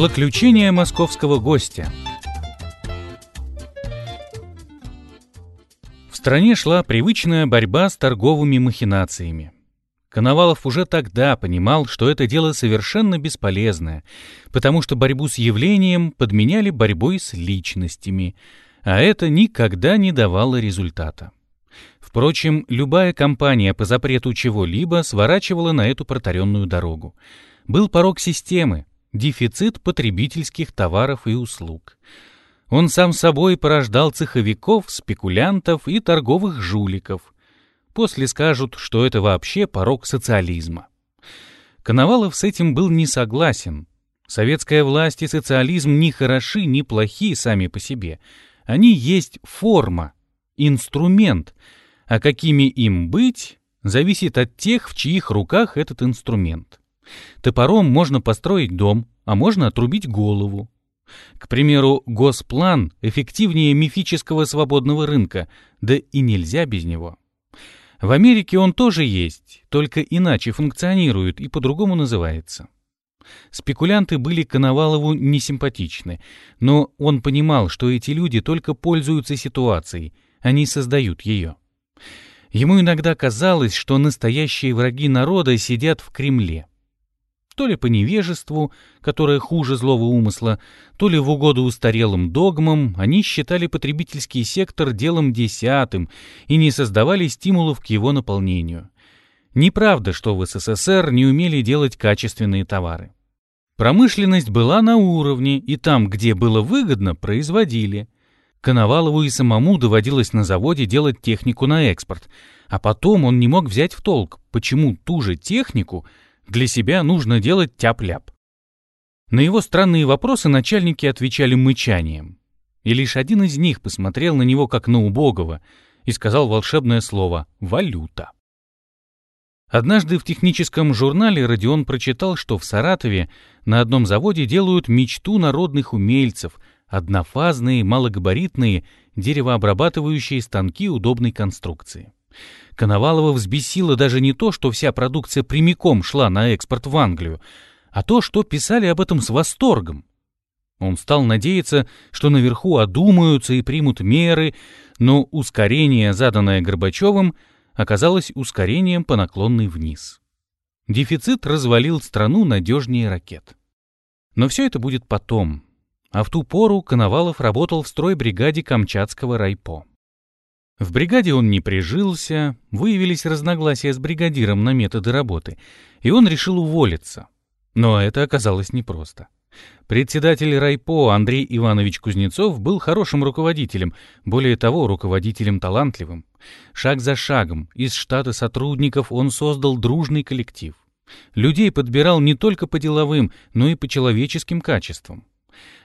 Злоключение московского гостя В стране шла привычная борьба с торговыми махинациями. Коновалов уже тогда понимал, что это дело совершенно бесполезное, потому что борьбу с явлением подменяли борьбой с личностями, а это никогда не давало результата. Впрочем, любая компания по запрету чего-либо сворачивала на эту протаренную дорогу. Был порог системы, дефицит потребительских товаров и услуг. Он сам собой порождал цеховиков, спекулянтов и торговых жуликов. После скажут, что это вообще порог социализма. Коновалов с этим был не согласен. Советская власть и социализм ни хороши, ни плохи сами по себе. Они есть форма, инструмент, а какими им быть, зависит от тех, в чьих руках этот инструмент. Топором можно построить дом, а можно отрубить голову. К примеру, госплан эффективнее мифического свободного рынка, да и нельзя без него. В Америке он тоже есть, только иначе функционирует и по-другому называется. Спекулянты были Коновалову несимпатичны, но он понимал, что эти люди только пользуются ситуацией, они создают ее. Ему иногда казалось, что настоящие враги народа сидят в Кремле то ли по невежеству, которое хуже злого умысла, то ли в угоду устарелым догмам, они считали потребительский сектор делом десятым и не создавали стимулов к его наполнению. Неправда, что в СССР не умели делать качественные товары. Промышленность была на уровне, и там, где было выгодно, производили. Коновалову и самому доводилось на заводе делать технику на экспорт, а потом он не мог взять в толк, почему ту же технику – для себя нужно делать тяп-ляп. На его странные вопросы начальники отвечали мычанием. И лишь один из них посмотрел на него как на убогого и сказал волшебное слово «валюта». Однажды в техническом журнале Родион прочитал, что в Саратове на одном заводе делают мечту народных умельцев — однофазные, малогабаритные, деревообрабатывающие станки удобной конструкции. Коновалова взбесило даже не то, что вся продукция прямиком шла на экспорт в Англию, а то, что писали об этом с восторгом. Он стал надеяться, что наверху одумаются и примут меры, но ускорение, заданное Горбачевым, оказалось ускорением по наклонной вниз. Дефицит развалил страну надежнее ракет. Но все это будет потом. А в ту пору Коновалов работал в стройбригаде Камчатского райпо. В бригаде он не прижился, выявились разногласия с бригадиром на методы работы, и он решил уволиться. Но это оказалось непросто. Председатель райпо Андрей Иванович Кузнецов был хорошим руководителем, более того, руководителем талантливым. Шаг за шагом из штата сотрудников он создал дружный коллектив. Людей подбирал не только по деловым, но и по человеческим качествам.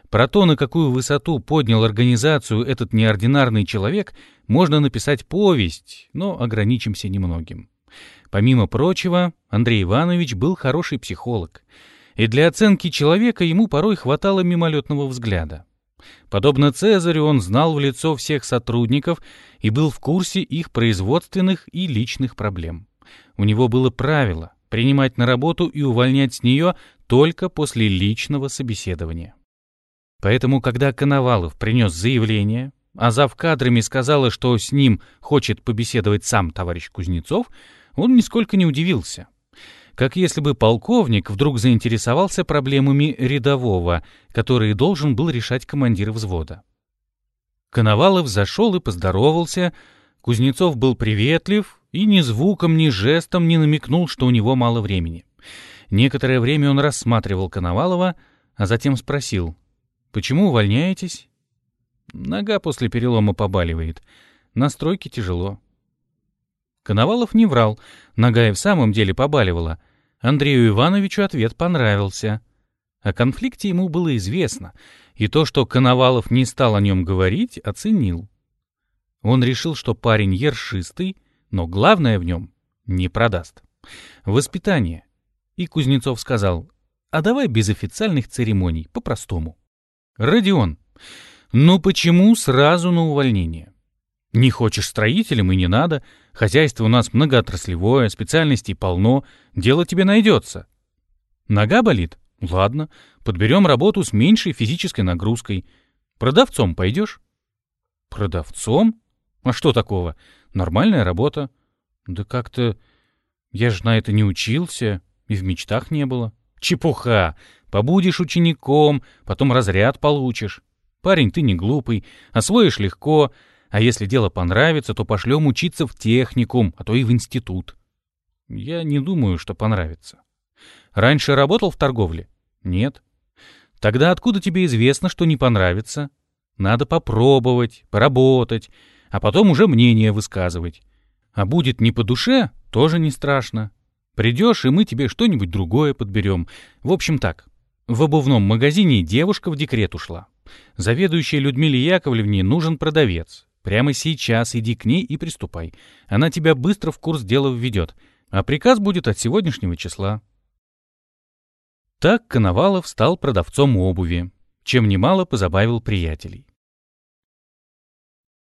Про то, на какую высоту поднял организацию этот неординарный человек, можно написать повесть, но ограничимся немногим. Помимо прочего, Андрей Иванович был хороший психолог, и для оценки человека ему порой хватало мимолетного взгляда. Подобно Цезарю, он знал в лицо всех сотрудников и был в курсе их производственных и личных проблем. У него было правило принимать на работу и увольнять с нее только после личного собеседования. Поэтому, когда Коновалов принес заявление, а зав кадрами сказала, что с ним хочет побеседовать сам товарищ Кузнецов, он нисколько не удивился. Как если бы полковник вдруг заинтересовался проблемами рядового, которые должен был решать командир взвода. Коновалов зашел и поздоровался, Кузнецов был приветлив и ни звуком, ни жестом не намекнул, что у него мало времени. Некоторое время он рассматривал Коновалова, а затем спросил, «Почему увольняетесь?» Нога после перелома побаливает. На стройке тяжело. Коновалов не врал. Нога и в самом деле побаливала. Андрею Ивановичу ответ понравился. О конфликте ему было известно, и то, что Коновалов не стал о нем говорить, оценил. Он решил, что парень ершистый, но главное в нем не продаст. Воспитание. И Кузнецов сказал, а давай без официальных церемоний, по-простому. Родион, но почему сразу на увольнение? Не хочешь строителем и не надо. Хозяйство у нас многоотраслевое, специальностей полно, дело тебе найдется. Нога болит? Ладно, подберем работу с меньшей физической нагрузкой. Продавцом пойдешь? Продавцом? А что такого? Нормальная работа. Да как-то... Я же на это не учился и в мечтах не было. Чепуха! Побудешь учеником, потом разряд получишь. Парень, ты не глупый, освоишь легко, а если дело понравится, то пошлем учиться в техникум, а то и в институт. Я не думаю, что понравится. Раньше работал в торговле? Нет. Тогда откуда тебе известно, что не понравится? Надо попробовать, поработать, а потом уже мнение высказывать. А будет не по душе, тоже не страшно. Придешь, и мы тебе что-нибудь другое подберем. В общем так, в обувном магазине девушка в декрет ушла. Заведующей Людмиле Яковлевне нужен продавец. Прямо сейчас иди к ней и приступай. Она тебя быстро в курс дела введет, а приказ будет от сегодняшнего числа. Так Коновалов стал продавцом обуви, чем немало позабавил приятелей.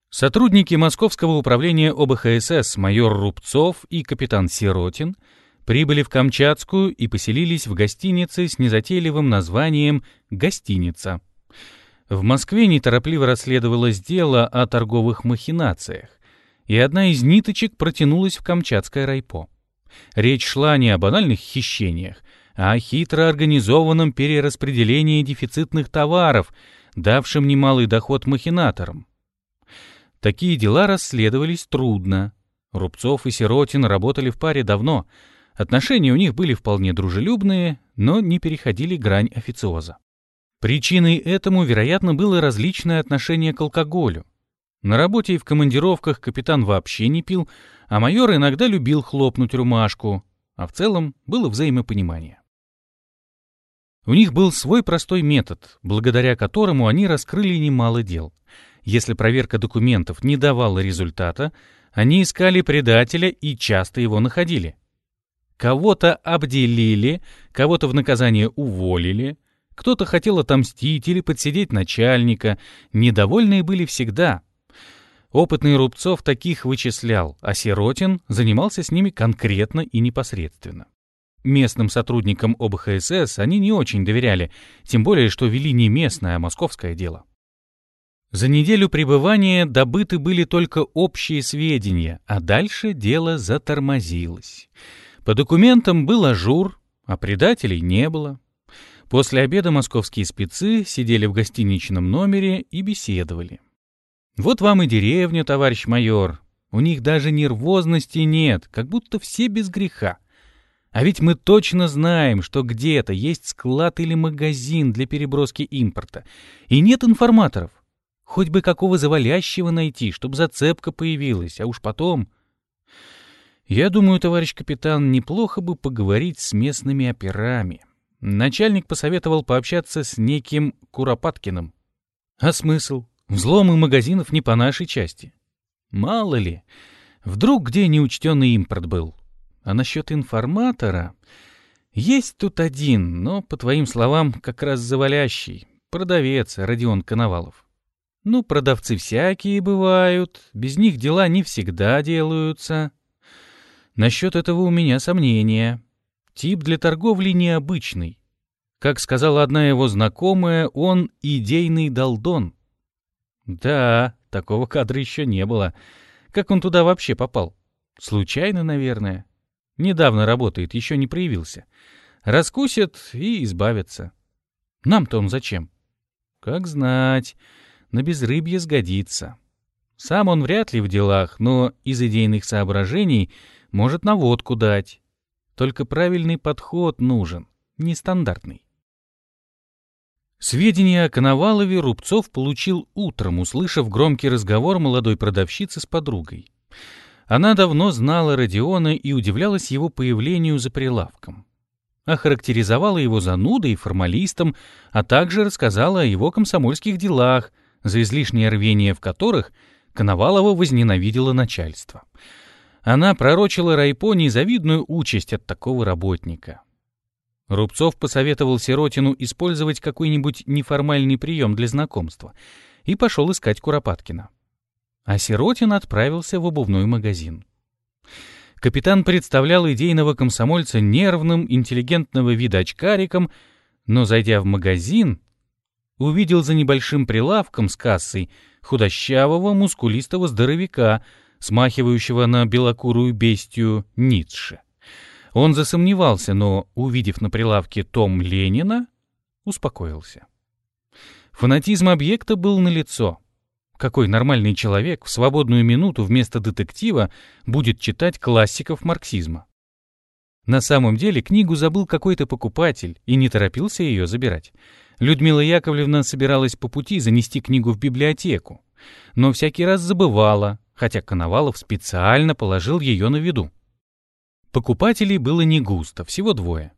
Сотрудники Московского управления ОБХСС майор Рубцов и капитан Сиротин прибыли в Камчатскую и поселились в гостинице с незатейливым названием «Гостиница». В Москве неторопливо расследовалось дело о торговых махинациях, и одна из ниточек протянулась в Камчатское райпо. Речь шла не о банальных хищениях, а о хитро организованном перераспределении дефицитных товаров, давшем немалый доход махинаторам. Такие дела расследовались трудно. Рубцов и Сиротин работали в паре давно — Отношения у них были вполне дружелюбные, но не переходили грань официоза. Причиной этому, вероятно, было различное отношение к алкоголю. На работе и в командировках капитан вообще не пил, а майор иногда любил хлопнуть рюмашку, а в целом было взаимопонимание. У них был свой простой метод, благодаря которому они раскрыли немало дел. Если проверка документов не давала результата, они искали предателя и часто его находили. Кого-то обделили, кого-то в наказание уволили, кто-то хотел отомстить или подсидеть начальника, недовольные были всегда. Опытный Рубцов таких вычислял, а Сиротин занимался с ними конкретно и непосредственно. Местным сотрудникам ОБХСС они не очень доверяли, тем более, что вели не местное, а московское дело. За неделю пребывания добыты были только общие сведения, а дальше дело затормозилось. По документам был ажур, а предателей не было. После обеда московские спецы сидели в гостиничном номере и беседовали. «Вот вам и деревня, товарищ майор. У них даже нервозности нет, как будто все без греха. А ведь мы точно знаем, что где-то есть склад или магазин для переброски импорта. И нет информаторов. Хоть бы какого завалящего найти, чтобы зацепка появилась, а уж потом... Я думаю, товарищ капитан, неплохо бы поговорить с местными операми. Начальник посоветовал пообщаться с неким Куропаткиным. А смысл? Взломы магазинов не по нашей части. Мало ли, вдруг где неучтенный импорт был. А насчет информатора... Есть тут один, но, по твоим словам, как раз завалящий. Продавец Родион Коновалов. Ну, продавцы всякие бывают, без них дела не всегда делаются. Насчет этого у меня сомнения. Тип для торговли необычный. Как сказала одна его знакомая, он идейный долдон. Да, такого кадра еще не было. Как он туда вообще попал? Случайно, наверное. Недавно работает, еще не проявился. Раскусят и избавятся. Нам-то он зачем? Как знать, на безрыбье сгодится. Сам он вряд ли в делах, но из идейных соображений — может наводку дать. Только правильный подход нужен, нестандартный. Сведения о Коновалове Рубцов получил утром, услышав громкий разговор молодой продавщицы с подругой. Она давно знала Родиона и удивлялась его появлению за прилавком. Охарактеризовала его занудой и формалистом, а также рассказала о его комсомольских делах, за излишнее рвение в которых Коновалова возненавидела начальство — она пророчила Райпо незавидную участь от такого работника. Рубцов посоветовал Сиротину использовать какой-нибудь неформальный прием для знакомства и пошел искать Куропаткина. А Сиротин отправился в обувной магазин. Капитан представлял идейного комсомольца нервным, интеллигентного вида очкариком, Но, зайдя в магазин, увидел за небольшим прилавком с кассой худощавого, мускулистого здоровяка, смахивающего на белокурую бестию Ницше. Он засомневался, но, увидев на прилавке том Ленина, успокоился. Фанатизм объекта был налицо. Какой нормальный человек в свободную минуту вместо детектива будет читать классиков марксизма? На самом деле книгу забыл какой-то покупатель и не торопился ее забирать. Людмила Яковлевна собиралась по пути занести книгу в библиотеку, но всякий раз забывала, хотя Коновалов специально положил ее на виду. Покупателей было не густо, всего двое.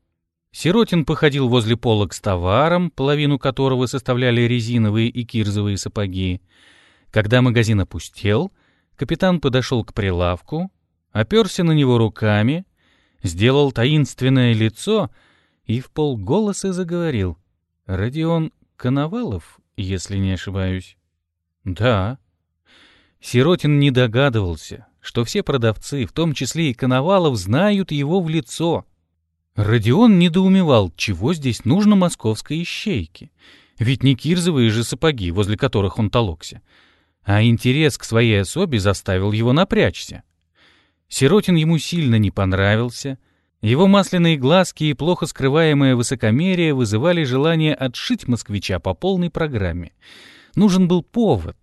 Сиротин походил возле полок с товаром, половину которого составляли резиновые и кирзовые сапоги. Когда магазин опустел, капитан подошел к прилавку, оперся на него руками, сделал таинственное лицо и в полголоса заговорил. «Родион Коновалов, если не ошибаюсь?» «Да». Сиротин не догадывался, что все продавцы, в том числе и Коновалов, знают его в лицо. Родион недоумевал, чего здесь нужно московской ищейке. Ведь не кирзовые же сапоги, возле которых он толокся. А интерес к своей особе заставил его напрячься. Сиротин ему сильно не понравился. Его масляные глазки и плохо скрываемое высокомерие вызывали желание отшить москвича по полной программе. Нужен был повод,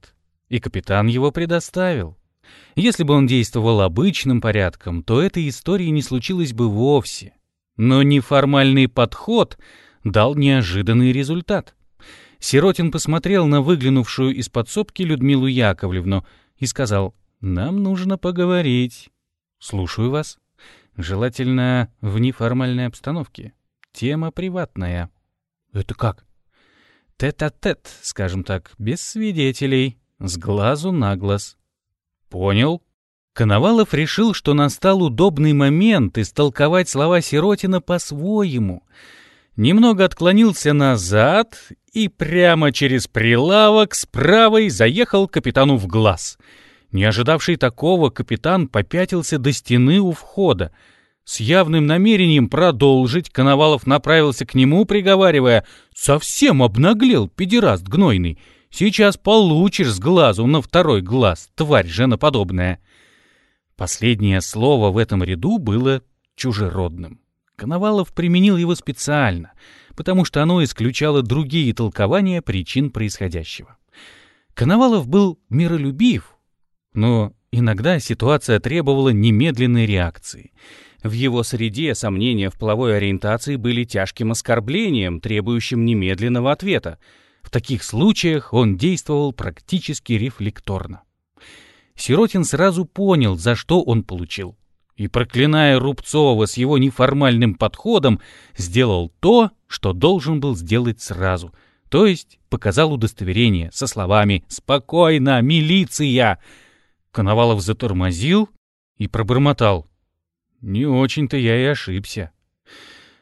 и капитан его предоставил. Если бы он действовал обычным порядком, то этой истории не случилось бы вовсе. Но неформальный подход дал неожиданный результат. Сиротин посмотрел на выглянувшую из подсобки Людмилу Яковлевну и сказал, «Нам нужно поговорить». «Слушаю вас. Желательно в неформальной обстановке. Тема приватная». «Это как?» «Тет-а-тет, -тет, скажем так, без свидетелей, с глазу на глаз». «Понял», Коновалов решил, что настал удобный момент истолковать слова Сиротина по-своему. Немного отклонился назад и прямо через прилавок с правой заехал капитану в глаз. Не ожидавший такого, капитан попятился до стены у входа. С явным намерением продолжить, Коновалов направился к нему, приговаривая «Совсем обнаглел, педераст гнойный! Сейчас получишь с глазу на второй глаз, тварь женоподобная!» Последнее слово в этом ряду было чужеродным. Коновалов применил его специально, потому что оно исключало другие толкования причин происходящего. Коновалов был миролюбив, но иногда ситуация требовала немедленной реакции. В его среде сомнения в половой ориентации были тяжким оскорблением, требующим немедленного ответа. В таких случаях он действовал практически рефлекторно. Сиротин сразу понял, за что он получил. И, проклиная Рубцова с его неформальным подходом, сделал то, что должен был сделать сразу. То есть показал удостоверение со словами «Спокойно, милиция!». Коновалов затормозил и пробормотал. «Не очень-то я и ошибся».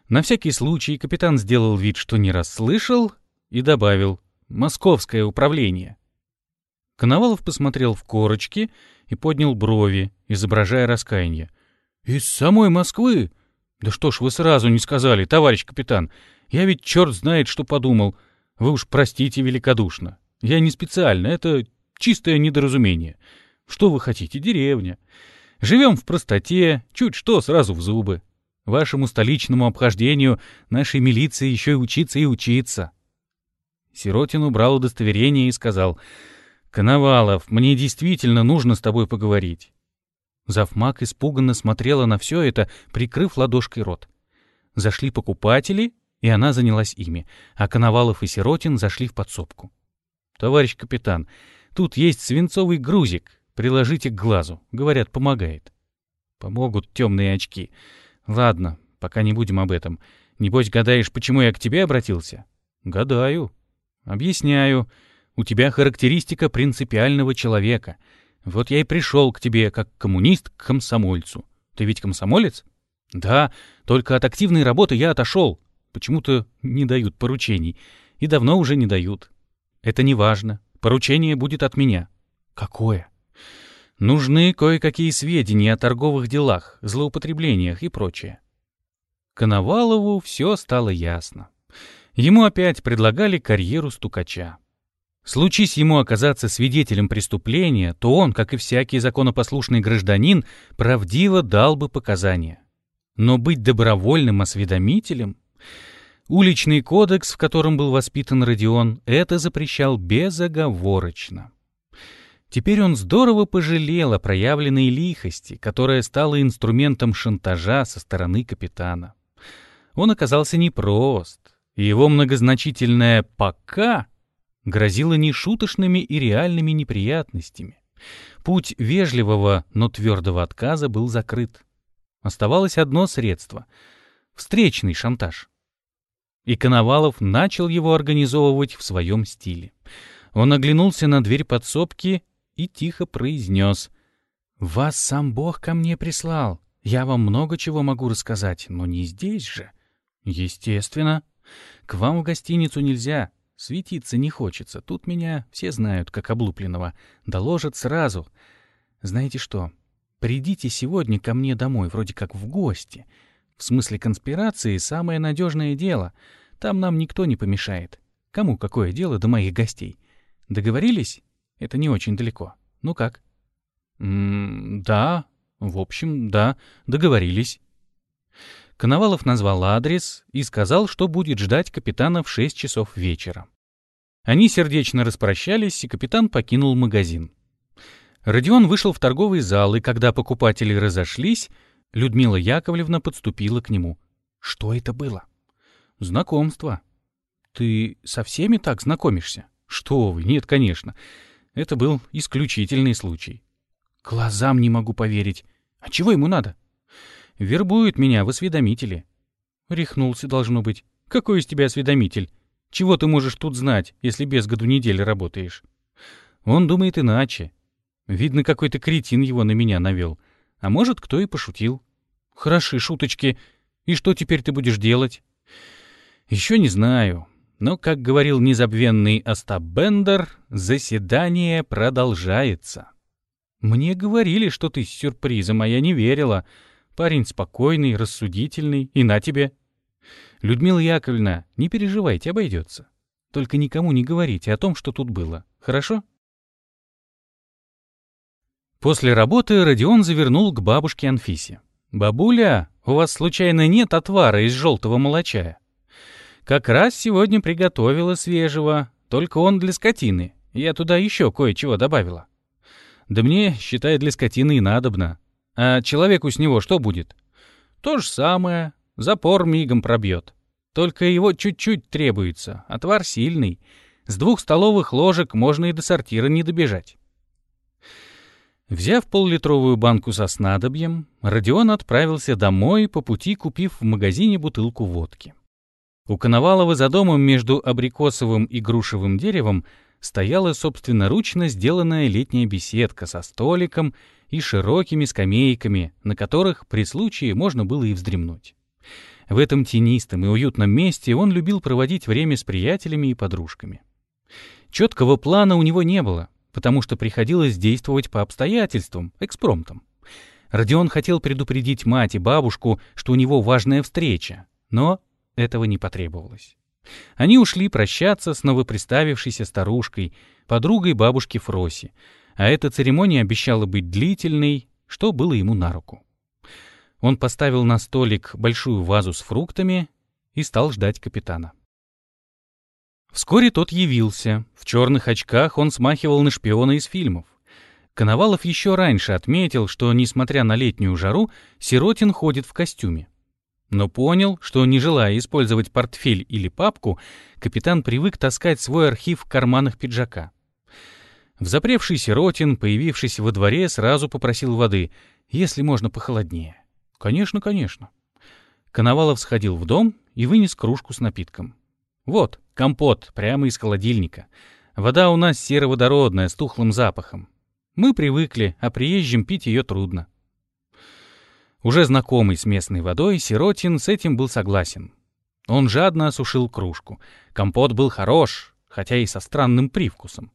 На всякий случай капитан сделал вид, что не расслышал, и добавил «Московское управление». Коновалов посмотрел в корочки и поднял брови, изображая раскаяние. «Из самой Москвы? Да что ж вы сразу не сказали, товарищ капитан? Я ведь черт знает, что подумал. Вы уж простите великодушно. Я не специально, это чистое недоразумение. Что вы хотите, деревня? Живем в простоте, чуть что сразу в зубы. Вашему столичному обхождению нашей милиции еще и учиться и учиться». Сиротин убрал удостоверение и сказал — «Коновалов, мне действительно нужно с тобой поговорить». Завмак испуганно смотрела на все это, прикрыв ладошкой рот. Зашли покупатели, и она занялась ими, а Коновалов и Сиротин зашли в подсобку. «Товарищ капитан, тут есть свинцовый грузик, приложите к глазу, говорят, помогает». «Помогут темные очки. Ладно, пока не будем об этом. Небось, гадаешь, почему я к тебе обратился?» «Гадаю. Объясняю. У тебя характеристика принципиального человека. Вот я и пришел к тебе как коммунист к комсомольцу. Ты ведь комсомолец? Да, только от активной работы я отошел. Почему-то не дают поручений. И давно уже не дают. Это не важно. Поручение будет от меня. Какое? Нужны кое-какие сведения о торговых делах, злоупотреблениях и прочее. Коновалову все стало ясно. Ему опять предлагали карьеру стукача. Случись ему оказаться свидетелем преступления, то он, как и всякий законопослушный гражданин, правдиво дал бы показания. Но быть добровольным осведомителем? Уличный кодекс, в котором был воспитан Родион, это запрещал безоговорочно. Теперь он здорово пожалел о проявленной лихости, которая стала инструментом шантажа со стороны капитана. Он оказался непрост, его многозначительное «пока» грозило нешуточными и реальными неприятностями. Путь вежливого, но твердого отказа был закрыт. Оставалось одно средство — встречный шантаж. И Коновалов начал его организовывать в своем стиле. Он оглянулся на дверь подсобки и тихо произнес. «Вас сам Бог ко мне прислал. Я вам много чего могу рассказать, но не здесь же». «Естественно. К вам в гостиницу нельзя. Светиться не хочется. Тут меня все знают, как облупленного. Доложат сразу. Знаете что? Придите сегодня ко мне домой, вроде как в гости. В смысле конспирации самое надежное дело. Там нам никто не помешает. Кому какое дело до моих гостей? Договорились? Это не очень далеко. Ну как? М -м да, в общем, да, договорились. Коновалов назвал адрес и сказал, что будет ждать капитана в 6 часов вечера. Они сердечно распрощались, и капитан покинул магазин. Родион вышел в торговый зал, и когда покупатели разошлись, Людмила Яковлевна подступила к нему. «Что это было?» «Знакомство». «Ты со всеми так знакомишься?» «Что вы, нет, конечно. Это был исключительный случай». «Глазам не могу поверить. А чего ему надо?» Вербует меня в осведомители. Рехнулся, должно быть. Какой из тебя осведомитель? Чего ты можешь тут знать, если без году недели работаешь? Он думает иначе. Видно, какой-то кретин его на меня навел. А может, кто и пошутил. Хороши шуточки. И что теперь ты будешь делать? Еще не знаю. Но, как говорил незабвенный Остап Бендер, заседание продолжается. Мне говорили, что ты с сюрпризом, а я не верила. Парень спокойный, рассудительный, и на тебе. Людмила Яковлевна, не переживайте, обойдется. Только никому не говорите о том, что тут было. Хорошо? После работы Родион завернул к бабушке Анфисе. «Бабуля, у вас случайно нет отвара из желтого молочая?» «Как раз сегодня приготовила свежего, только он для скотины. Я туда еще кое-чего добавила». «Да мне, считай, для скотины и надобно. А человеку с него что будет? То же самое. Запор мигом пробьет. Только его чуть-чуть требуется. Отвар сильный. С двух столовых ложек можно и до сортира не добежать. Взяв поллитровую банку со снадобьем, Родион отправился домой, по пути купив в магазине бутылку водки. У Коновалова за домом между абрикосовым и грушевым деревом стояла собственноручно сделанная летняя беседка со столиком и широкими скамейками, на которых при случае можно было и вздремнуть. В этом тенистом и уютном месте он любил проводить время с приятелями и подружками. Четкого плана у него не было, потому что приходилось действовать по обстоятельствам, экспромтом. Родион хотел предупредить мать и бабушку, что у него важная встреча, но этого не потребовалось. Они ушли прощаться с новоприставившейся старушкой, подругой бабушки Фроси, а эта церемония обещала быть длительной, что было ему на руку. Он поставил на столик большую вазу с фруктами и стал ждать капитана. Вскоре тот явился. В черных очках он смахивал на шпиона из фильмов. Коновалов еще раньше отметил, что, несмотря на летнюю жару, Сиротин ходит в костюме. Но понял, что, не желая использовать портфель или папку, капитан привык таскать свой архив в карманах пиджака. Взапревший сиротин, появившийся во дворе, сразу попросил воды, если можно похолоднее. «Конечно, конечно». Коновалов сходил в дом и вынес кружку с напитком. «Вот, компот, прямо из холодильника. Вода у нас сероводородная, с тухлым запахом. Мы привыкли, а приезжим пить ее трудно». Уже знакомый с местной водой, Сиротин с этим был согласен. Он жадно осушил кружку. Компот был хорош, хотя и со странным привкусом.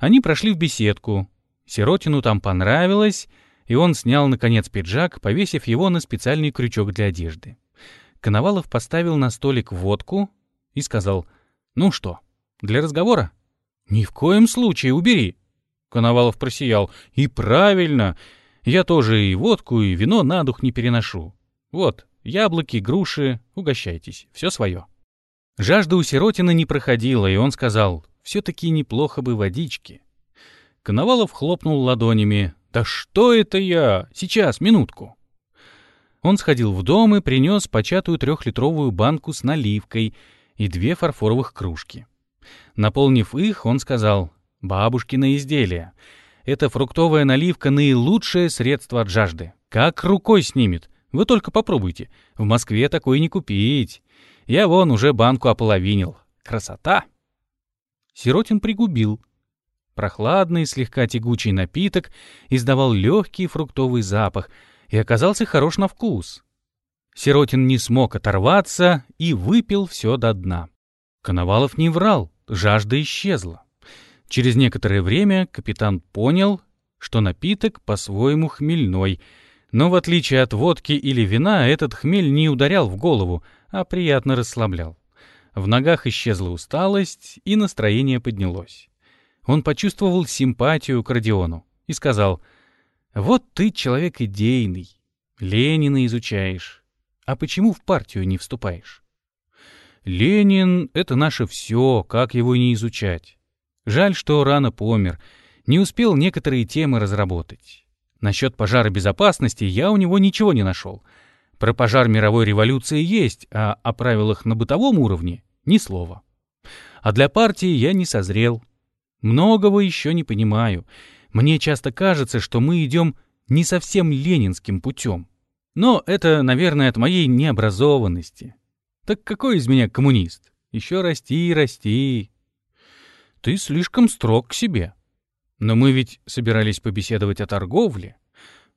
Они прошли в беседку. Сиротину там понравилось, и он снял, наконец, пиджак, повесив его на специальный крючок для одежды. Коновалов поставил на столик водку и сказал, «Ну что, для разговора?» «Ни в коем случае, убери!» Коновалов просиял. «И правильно! Я тоже и водку, и вино на дух не переношу. Вот, яблоки, груши, угощайтесь, все свое». Жажда у Сиротина не проходила, и он сказал, «Все-таки неплохо бы водички». Коновалов хлопнул ладонями. «Да что это я? Сейчас, минутку». Он сходил в дом и принес початую трехлитровую банку с наливкой и две фарфоровых кружки. Наполнив их, он сказал, «Бабушкино изделие. Эта фруктовая наливка — наилучшее средство от жажды. Как рукой снимет. Вы только попробуйте. В Москве такой не купить. Я вон уже банку ополовинил. Красота!» Сиротин пригубил. Прохладный, слегка тягучий напиток издавал легкий фруктовый запах и оказался хорош на вкус. Сиротин не смог оторваться и выпил все до дна. Коновалов не врал, жажда исчезла. Через некоторое время капитан понял, что напиток по-своему хмельной, но в отличие от водки или вина этот хмель не ударял в голову, а приятно расслаблял. В ногах исчезла усталость, и настроение поднялось. Он почувствовал симпатию к Родиону и сказал, «Вот ты человек идейный, Ленина изучаешь, а почему в партию не вступаешь?» «Ленин — это наше все, как его не изучать. Жаль, что рано помер, не успел некоторые темы разработать. Насчет пожара безопасности я у него ничего не нашел. Про пожар мировой революции есть, а о правилах на бытовом уровне — ни слова. А для партии я не созрел, Многого еще не понимаю. Мне часто кажется, что мы идем не совсем ленинским путем. Но это, наверное, от моей необразованности. Так какой из меня коммунист? Еще расти и расти. Ты слишком строг к себе. Но мы ведь собирались побеседовать о торговле.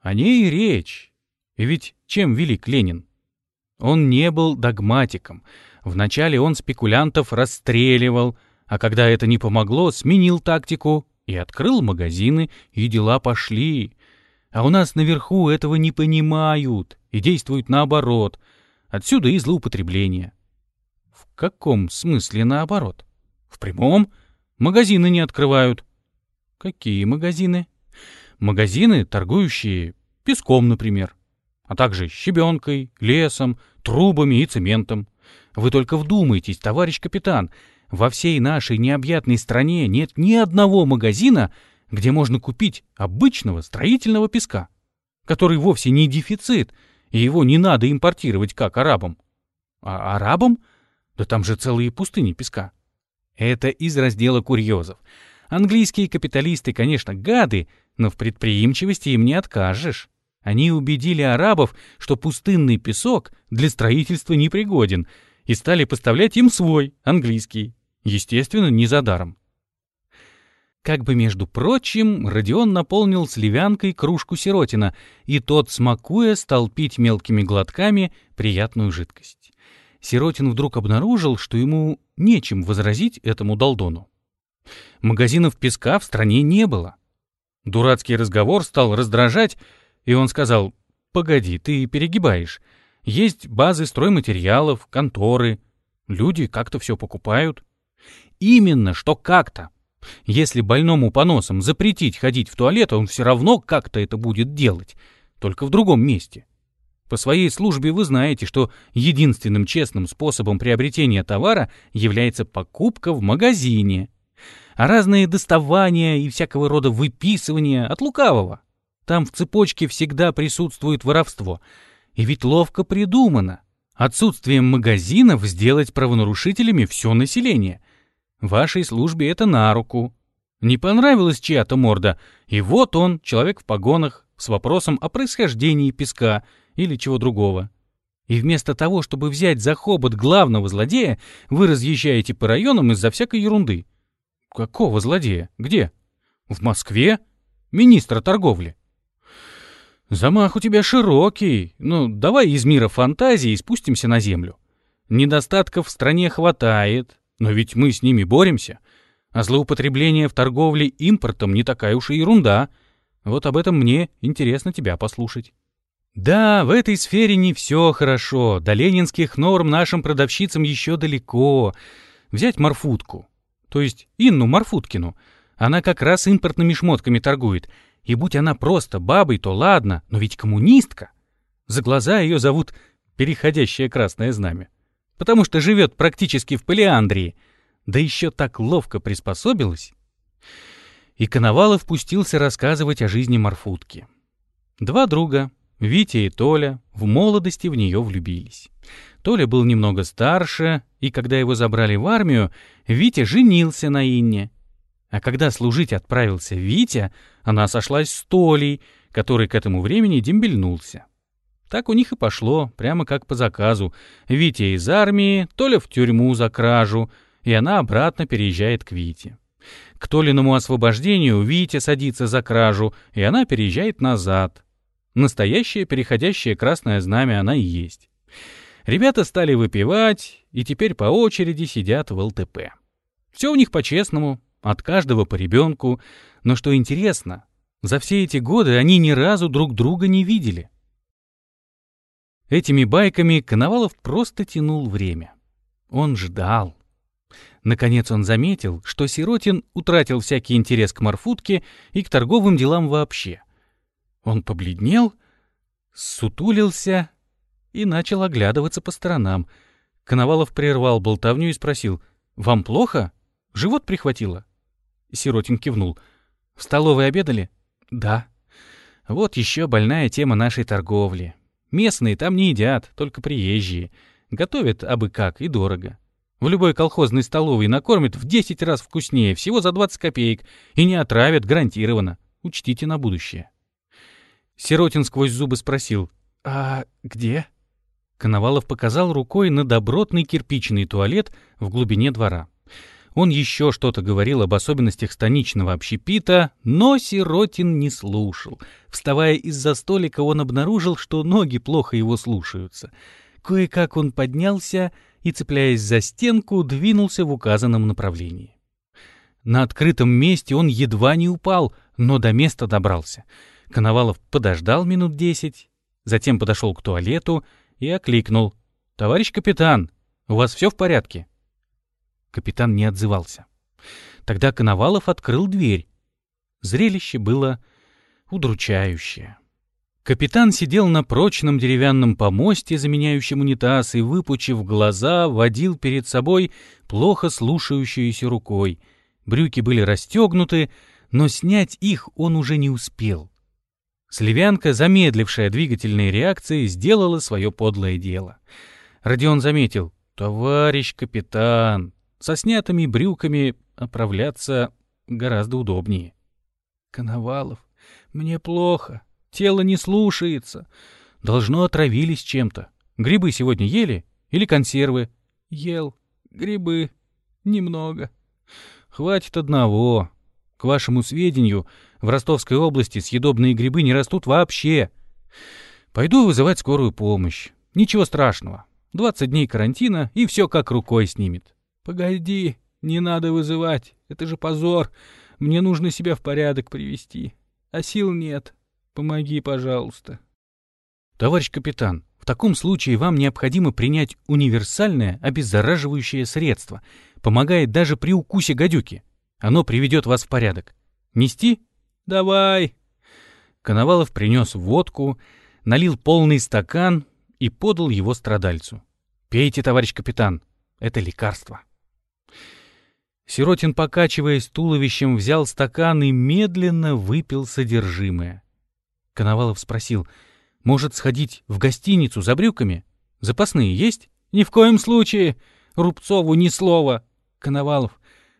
О ней речь. И ведь чем велик Ленин? Он не был догматиком. Вначале он спекулянтов расстреливал, а когда это не помогло, сменил тактику и открыл магазины, и дела пошли. А у нас наверху этого не понимают и действуют наоборот. Отсюда и злоупотребление. В каком смысле наоборот? В прямом. Магазины не открывают. Какие магазины? Магазины, торгующие песком, например, а также щебенкой, лесом, трубами и цементом. Вы только вдумайтесь, товарищ капитан, во всей нашей необъятной стране нет ни одного магазина, где можно купить обычного строительного песка, который вовсе не дефицит, и его не надо импортировать как арабам. А арабам? Да там же целые пустыни песка. Это из раздела курьезов. Английские капиталисты, конечно, гады, но в предприимчивости им не откажешь. Они убедили арабов, что пустынный песок для строительства непригоден, и стали поставлять им свой, английский. Естественно, не за даром. Как бы, между прочим, Родион наполнил сливянкой кружку сиротина, и тот, смакуя, стал пить мелкими глотками приятную жидкость. Сиротин вдруг обнаружил, что ему нечем возразить этому долдону. Магазинов песка в стране не было. Дурацкий разговор стал раздражать, и он сказал, «Погоди, ты перегибаешь. Есть базы стройматериалов, конторы. Люди как-то все покупают». Именно, что как-то. Если больному поносом запретить ходить в туалет, он все равно как-то это будет делать, только в другом месте. По своей службе вы знаете, что единственным честным способом приобретения товара является покупка в магазине. А разные доставания и всякого рода выписывания от лукавого. Там в цепочке всегда присутствует воровство. И ведь ловко придумано. Отсутствием магазинов сделать правонарушителями все население. Вашей службе это на руку. Не понравилась чья-то морда, и вот он, человек в погонах, с вопросом о происхождении песка или чего другого. И вместо того, чтобы взять за хобот главного злодея, вы разъезжаете по районам из-за всякой ерунды. Какого злодея? Где? В Москве? Министра торговли. Замах у тебя широкий. Ну, давай из мира фантазии спустимся на землю. Недостатков в стране хватает, но ведь мы с ними боремся. А злоупотребление в торговле импортом не такая уж и ерунда. Вот об этом мне интересно тебя послушать. Да, в этой сфере не все хорошо, до ленинских норм нашим продавщицам еще далеко. Взять Марфутку, то есть Инну Марфуткину. Она как раз импортными шмотками торгует. И будь она просто бабой, то ладно, но ведь коммунистка. За глаза ее зовут «Переходящее красное знамя», потому что живет практически в Полиандрии, да еще так ловко приспособилась. И Коновалов пустился рассказывать о жизни Марфутки. Два друга, Витя и Толя, в молодости в нее влюбились. Толя был немного старше, и когда его забрали в армию, Витя женился на Инне. А когда служить отправился Витя, она сошлась с Толей, который к этому времени дембельнулся. Так у них и пошло, прямо как по заказу. Витя из армии, Толя в тюрьму за кражу, и она обратно переезжает к Вите. К Толиному освобождению Витя садится за кражу, и она переезжает назад. Настоящее переходящее красное знамя она и есть. Ребята стали выпивать, и теперь по очереди сидят в ЛТП. Все у них по-честному, от каждого по ребенку, но что интересно, за все эти годы они ни разу друг друга не видели. Этими байками Коновалов просто тянул время. Он ждал. Наконец он заметил, что Сиротин утратил всякий интерес к Марфутке и к торговым делам вообще. Он побледнел, сутулился и начал оглядываться по сторонам. Коновалов прервал болтовню и спросил, «Вам плохо? Живот прихватило?» Сиротин кивнул. «В столовой обедали?» «Да». «Вот еще больная тема нашей торговли. Местные там не едят, только приезжие. Готовят абы как и дорого. В любой колхозной столовой накормят в 10 раз вкуснее, всего за 20 копеек, и не отравят гарантированно. Учтите на будущее. Сиротин сквозь зубы спросил, «А где?» Коновалов показал рукой на добротный кирпичный туалет в глубине двора. Он еще что-то говорил об особенностях станичного общепита, но Сиротин не слушал. Вставая из-за столика, он обнаружил, что ноги плохо его слушаются. Кое-как он поднялся и, цепляясь за стенку, двинулся в указанном направлении. На открытом месте он едва не упал, но до места добрался. Коновалов подождал минут десять, затем подошел к туалету и окликнул. «Товарищ капитан, у вас все в порядке?» Капитан не отзывался. Тогда Коновалов открыл дверь. Зрелище было удручающее. Капитан сидел на прочном деревянном помосте, заменяющем унитаз, и, выпучив глаза, водил перед собой плохо слушающуюся рукой. Брюки были расстегнуты, но снять их он уже не успел. Сливянка, замедлившая двигательные реакции, сделала свое подлое дело. Родион заметил. «Товарищ капитан, со снятыми брюками оправляться гораздо удобнее». «Коновалов, мне плохо», Тело не слушается. Должно отравились чем-то. Грибы сегодня ели или консервы? Ел. Грибы. Немного. Хватит одного. К вашему сведению, в Ростовской области съедобные грибы не растут вообще. Пойду вызывать скорую помощь. Ничего страшного. 20 дней карантина, и все как рукой снимет. Погоди, не надо вызывать. Это же позор. Мне нужно себя в порядок привести. А сил нет. Помоги, пожалуйста. Товарищ капитан, в таком случае вам необходимо принять универсальное обеззараживающее средство. Помогает даже при укусе гадюки. Оно приведет вас в порядок. Нести? Давай. Коновалов принес водку, налил полный стакан и подал его страдальцу. Пейте, товарищ капитан, это лекарство. Сиротин, покачиваясь туловищем, взял стакан и медленно выпил содержимое. Коновалов спросил, «Может, сходить в гостиницу за брюками? Запасные есть?» «Ни в коем случае! Рубцову ни слова!» «Коновалов,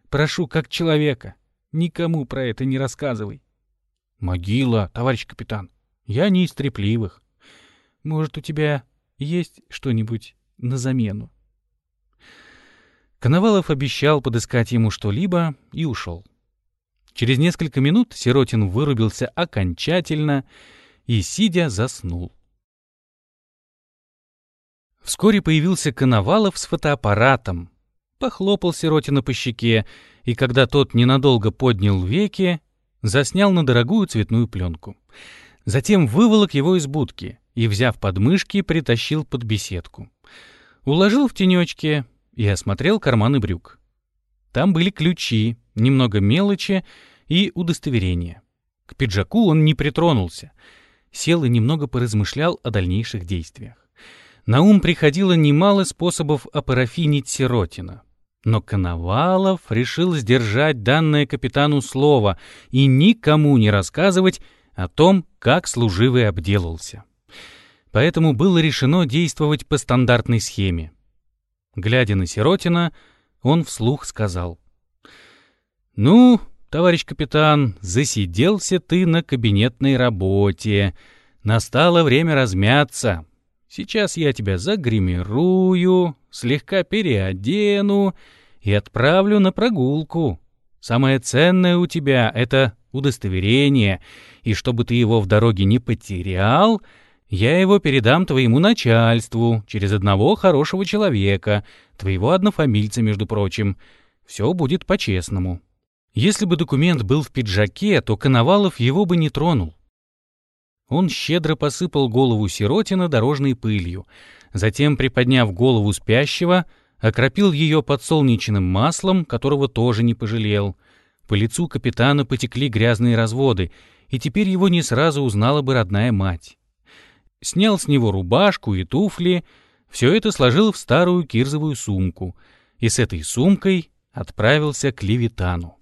прошу, как человека, никому про это не рассказывай». «Могила, товарищ капитан, я не из трепливых. Может, у тебя есть что-нибудь на замену?» Коновалов обещал подыскать ему что-либо и ушел. Через несколько минут Сиротин вырубился окончательно и, сидя, заснул. Вскоре появился Коновалов с фотоаппаратом, похлопал Сиротина по щеке, и когда тот ненадолго поднял веки, заснял на дорогую цветную пленку. Затем выволок его из будки, и, взяв подмышки, притащил под беседку. Уложил в тенечке и осмотрел карманы брюк. Там были ключи, немного мелочи и удостоверения. К пиджаку он не притронулся. Сел и немного поразмышлял о дальнейших действиях. На ум приходило немало способов опарафинить Сиротина. Но Коновалов решил сдержать данное капитану слово и никому не рассказывать о том, как служивый обделался. Поэтому было решено действовать по стандартной схеме. Глядя на Сиротина, он вслух сказал. «Ну, товарищ капитан, засиделся ты на кабинетной работе. Настало время размяться. Сейчас я тебя загримирую, слегка переодену и отправлю на прогулку. Самое ценное у тебя — это удостоверение, и чтобы ты его в дороге не потерял, я его передам твоему начальству через одного хорошего человека, твоего однофамильца, между прочим. Все будет по-честному. Если бы документ был в пиджаке, то Коновалов его бы не тронул. Он щедро посыпал голову сиротина дорожной пылью, затем, приподняв голову спящего, окропил ее подсолнечным маслом, которого тоже не пожалел. По лицу капитана потекли грязные разводы, и теперь его не сразу узнала бы родная мать. Снял с него рубашку и туфли, все это сложил в старую кирзовую сумку, и с этой сумкой отправился к Левитану.